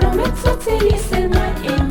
Промець оце ліси на і